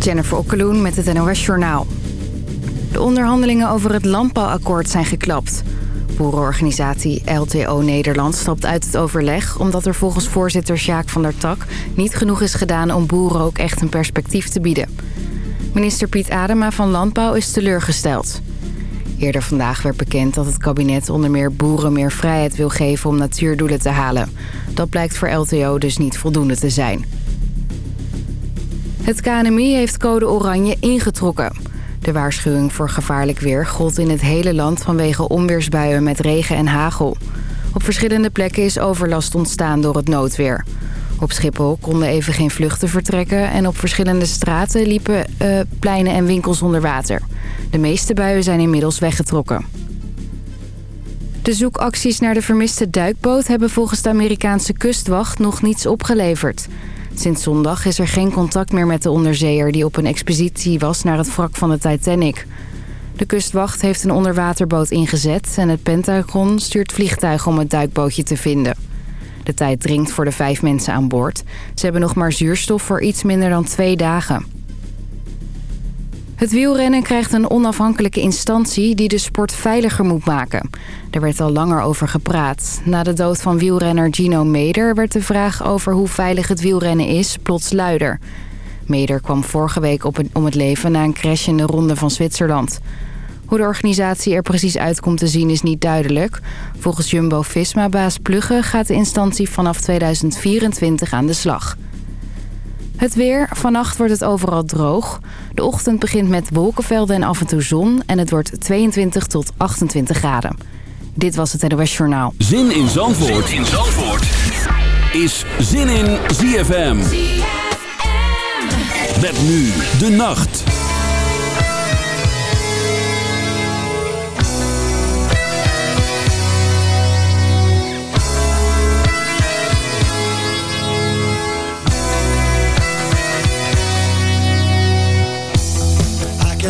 Jennifer Okkeloen met het NOS Journaal. De onderhandelingen over het landbouwakkoord zijn geklapt. Boerenorganisatie LTO Nederland stapt uit het overleg... omdat er volgens voorzitter Sjaak van der Tak niet genoeg is gedaan... om boeren ook echt een perspectief te bieden. Minister Piet Adema van Landbouw is teleurgesteld. Eerder vandaag werd bekend dat het kabinet onder meer boeren meer vrijheid wil geven om natuurdoelen te halen. Dat blijkt voor LTO dus niet voldoende te zijn. Het KNMI heeft code oranje ingetrokken. De waarschuwing voor gevaarlijk weer gold in het hele land vanwege onweersbuien met regen en hagel. Op verschillende plekken is overlast ontstaan door het noodweer. Op Schiphol konden even geen vluchten vertrekken... en op verschillende straten liepen uh, pleinen en winkels onder water. De meeste buien zijn inmiddels weggetrokken. De zoekacties naar de vermiste duikboot... hebben volgens de Amerikaanse kustwacht nog niets opgeleverd. Sinds zondag is er geen contact meer met de onderzeeër... die op een expeditie was naar het wrak van de Titanic. De kustwacht heeft een onderwaterboot ingezet... en het Pentagon stuurt vliegtuigen om het duikbootje te vinden... De tijd dringt voor de vijf mensen aan boord. Ze hebben nog maar zuurstof voor iets minder dan twee dagen. Het wielrennen krijgt een onafhankelijke instantie die de sport veiliger moet maken. Er werd al langer over gepraat. Na de dood van wielrenner Gino Meder werd de vraag over hoe veilig het wielrennen is plots luider. Meder kwam vorige week op om het leven na een crash in de Ronde van Zwitserland. Hoe de organisatie er precies uitkomt te zien is niet duidelijk. Volgens Jumbo-Visma-baas Plugge gaat de instantie vanaf 2024 aan de slag. Het weer. Vannacht wordt het overal droog. De ochtend begint met wolkenvelden en af en toe zon. En het wordt 22 tot 28 graden. Dit was het NOS Journaal. Zin in Zandvoort, zin in Zandvoort. is Zin in ZFM. ZFM. Met nu de nacht.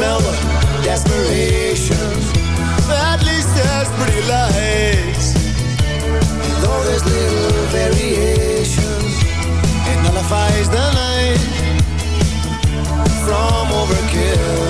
Smell the desperation At least there's pretty lights. And though there's little variation It nullifies the night From overkill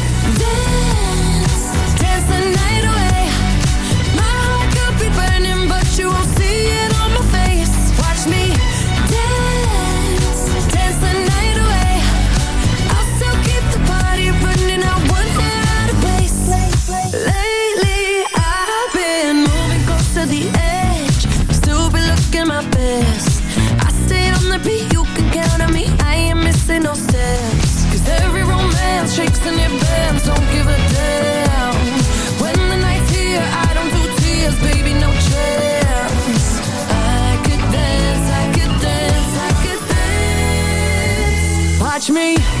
watch me.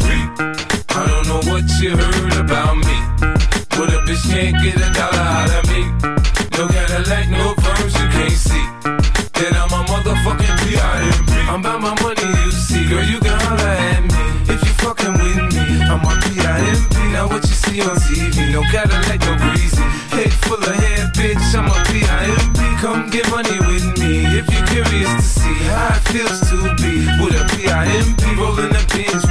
what you heard about me. What a bitch can't get a dollar out of me. No Cadillac, no perms, you can't see. Then I'm a motherfucking P.I.M.P. I'm about my money, you see. Girl, you can holler at me. If you fucking with me, I'm a P.I.M.P. Now what you see on TV, no Cadillac, no greasy. Head full of hair, bitch, I'm a P.I.M.P. Come get money with me. If you're curious to see how it feels to be with a P.I.M.P. rolling the pins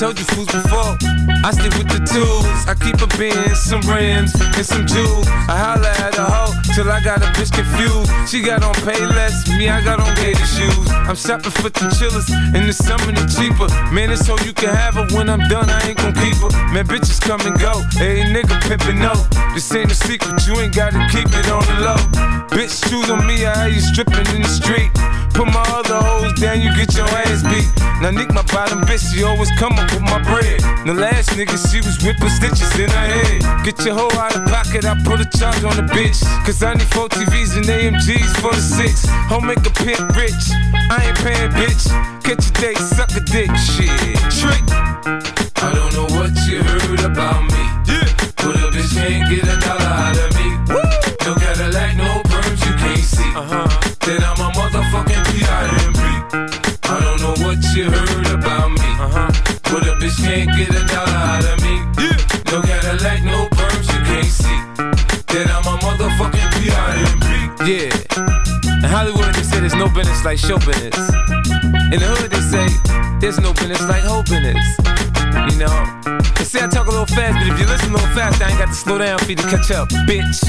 Told you fools before, I stick with the tools. I keep a bin, some rims, and some jewels. I holla at a hoe till I got a bitch confused. She got on pay less, me, I got on gator shoes. I'm shopping for the chillers, and the summer the cheaper. Man, it's so you can have her when I'm done, I ain't gon' keep her. Come and go, hey nigga pimpin' no. This ain't a secret, you ain't gotta keep it on the low. Bitch, shoot on me, I hear you stripping in the street. Put my other hoes down, you get your ass beat. Now Nick, my bottom bitch, she always come up with my bread. The last nigga, she was whipping stitches in her head. Get your hoe out of pocket, I put a charge on the bitch. Cause I need four TVs and AMGs for the six. Home make a pimp rich. I ain't paying, bitch. Catch a date, suck a dick, shit. Trick. I don't know what you heard about me. Yeah. But a bitch can't get a dollar out of me. Woo. No Cadillac, no perms you can't see. Uh huh. Then I'm a motherfucking P.I.M.P. I don't know what you heard about me. Uh huh. But a bitch can't get a dollar out of me. Yeah. No Cadillac, no perms you can't see. Then I'm a motherfucking P.I.M.P. Yeah. In Hollywood, they say there's no business like show business. In the hood, they say there's no business like whole business. You know? They say I talk a little fast, but if you listen a little fast, I ain't got to slow down for you to catch up, bitch.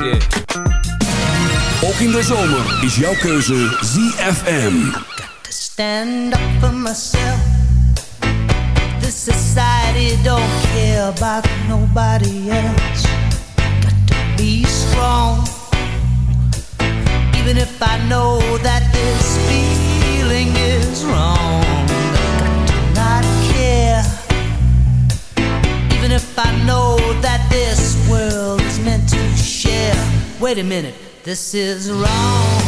yeah. Ook in de zomer is jouw keuze ZFM. to stand up for myself. This society don't care about nobody else. Got to be strong, even if I know that this is wrong. Not care, even if I know that this world is meant to share. Wait a minute, this is wrong.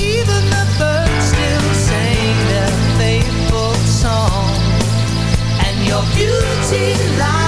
Even the birds still sing their faithful song, and your beauty lies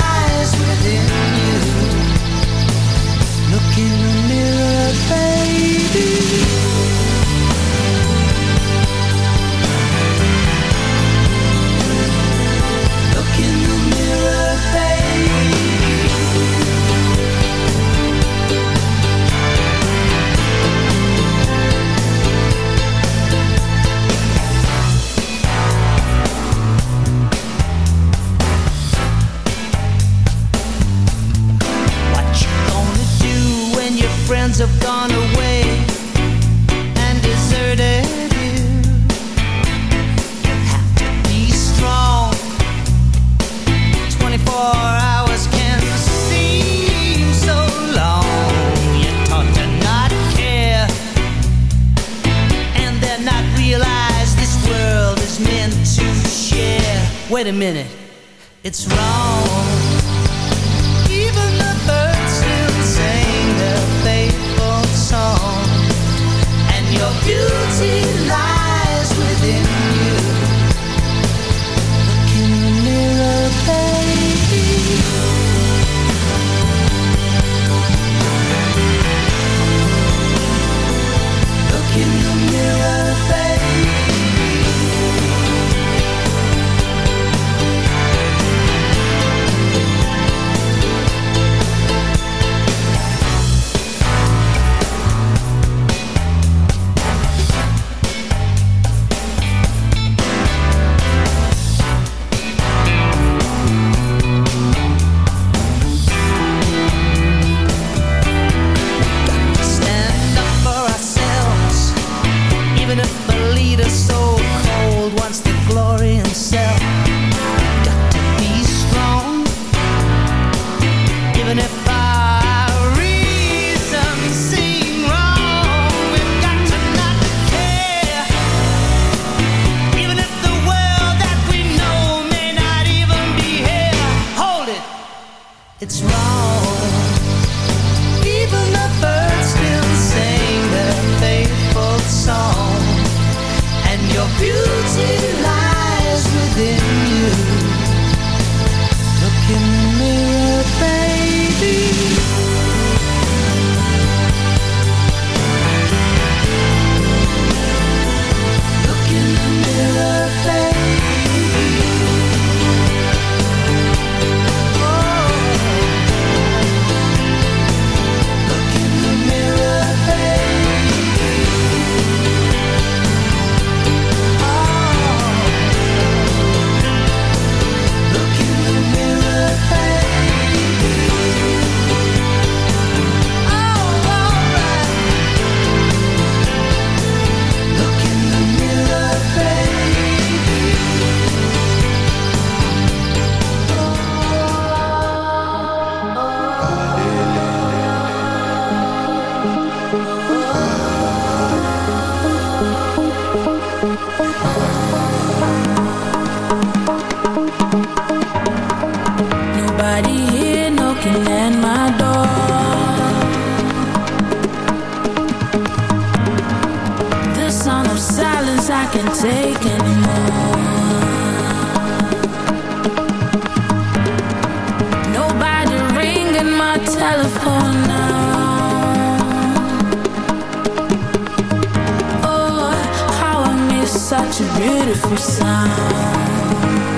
Oh, such a beautiful sound.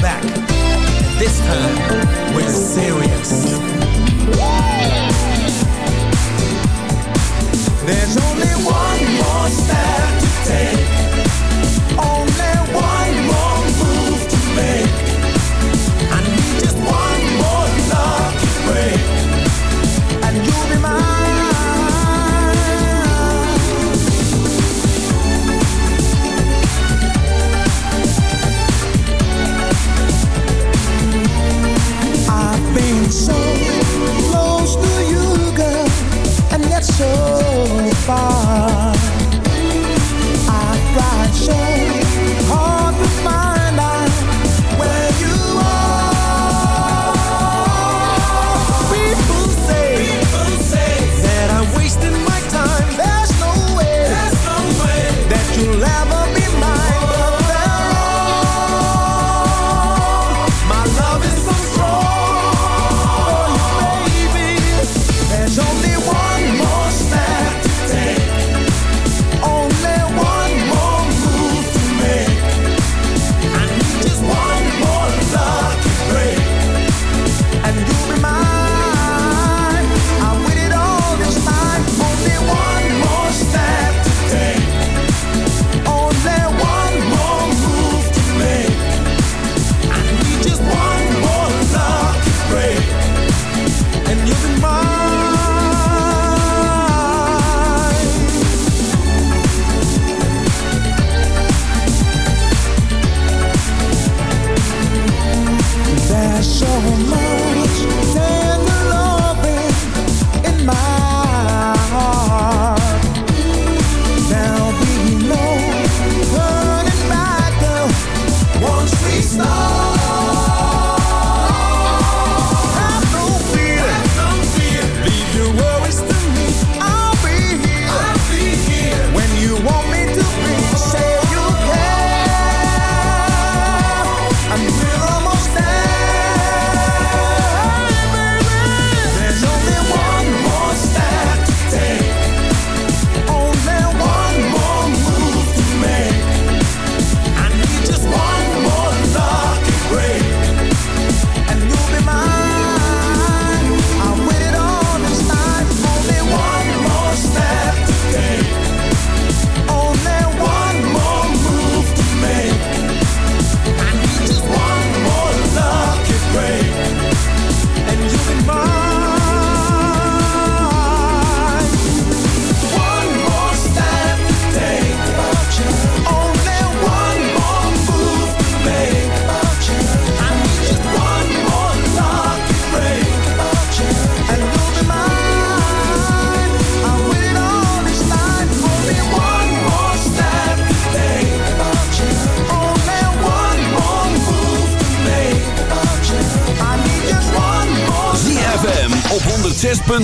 That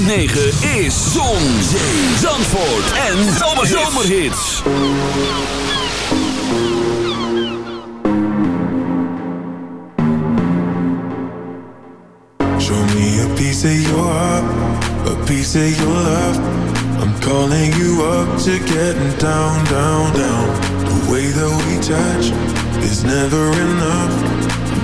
is Zon, Zee, Zandvoort en Zomerhits. Show me a piece of your heart, a piece of your love. I'm calling you up to getting down, down, down. The way that we touch is never enough.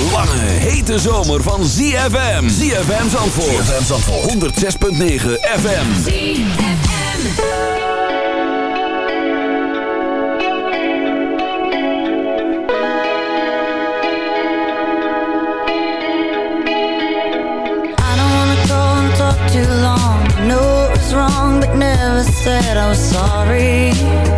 lange, hete zomer van ZFM. ZFM Zandvoort. ZFM Zandvoort. 106.9 FM. ZFM. I don't wanna talk too long. I know it was wrong, but never said I was sorry.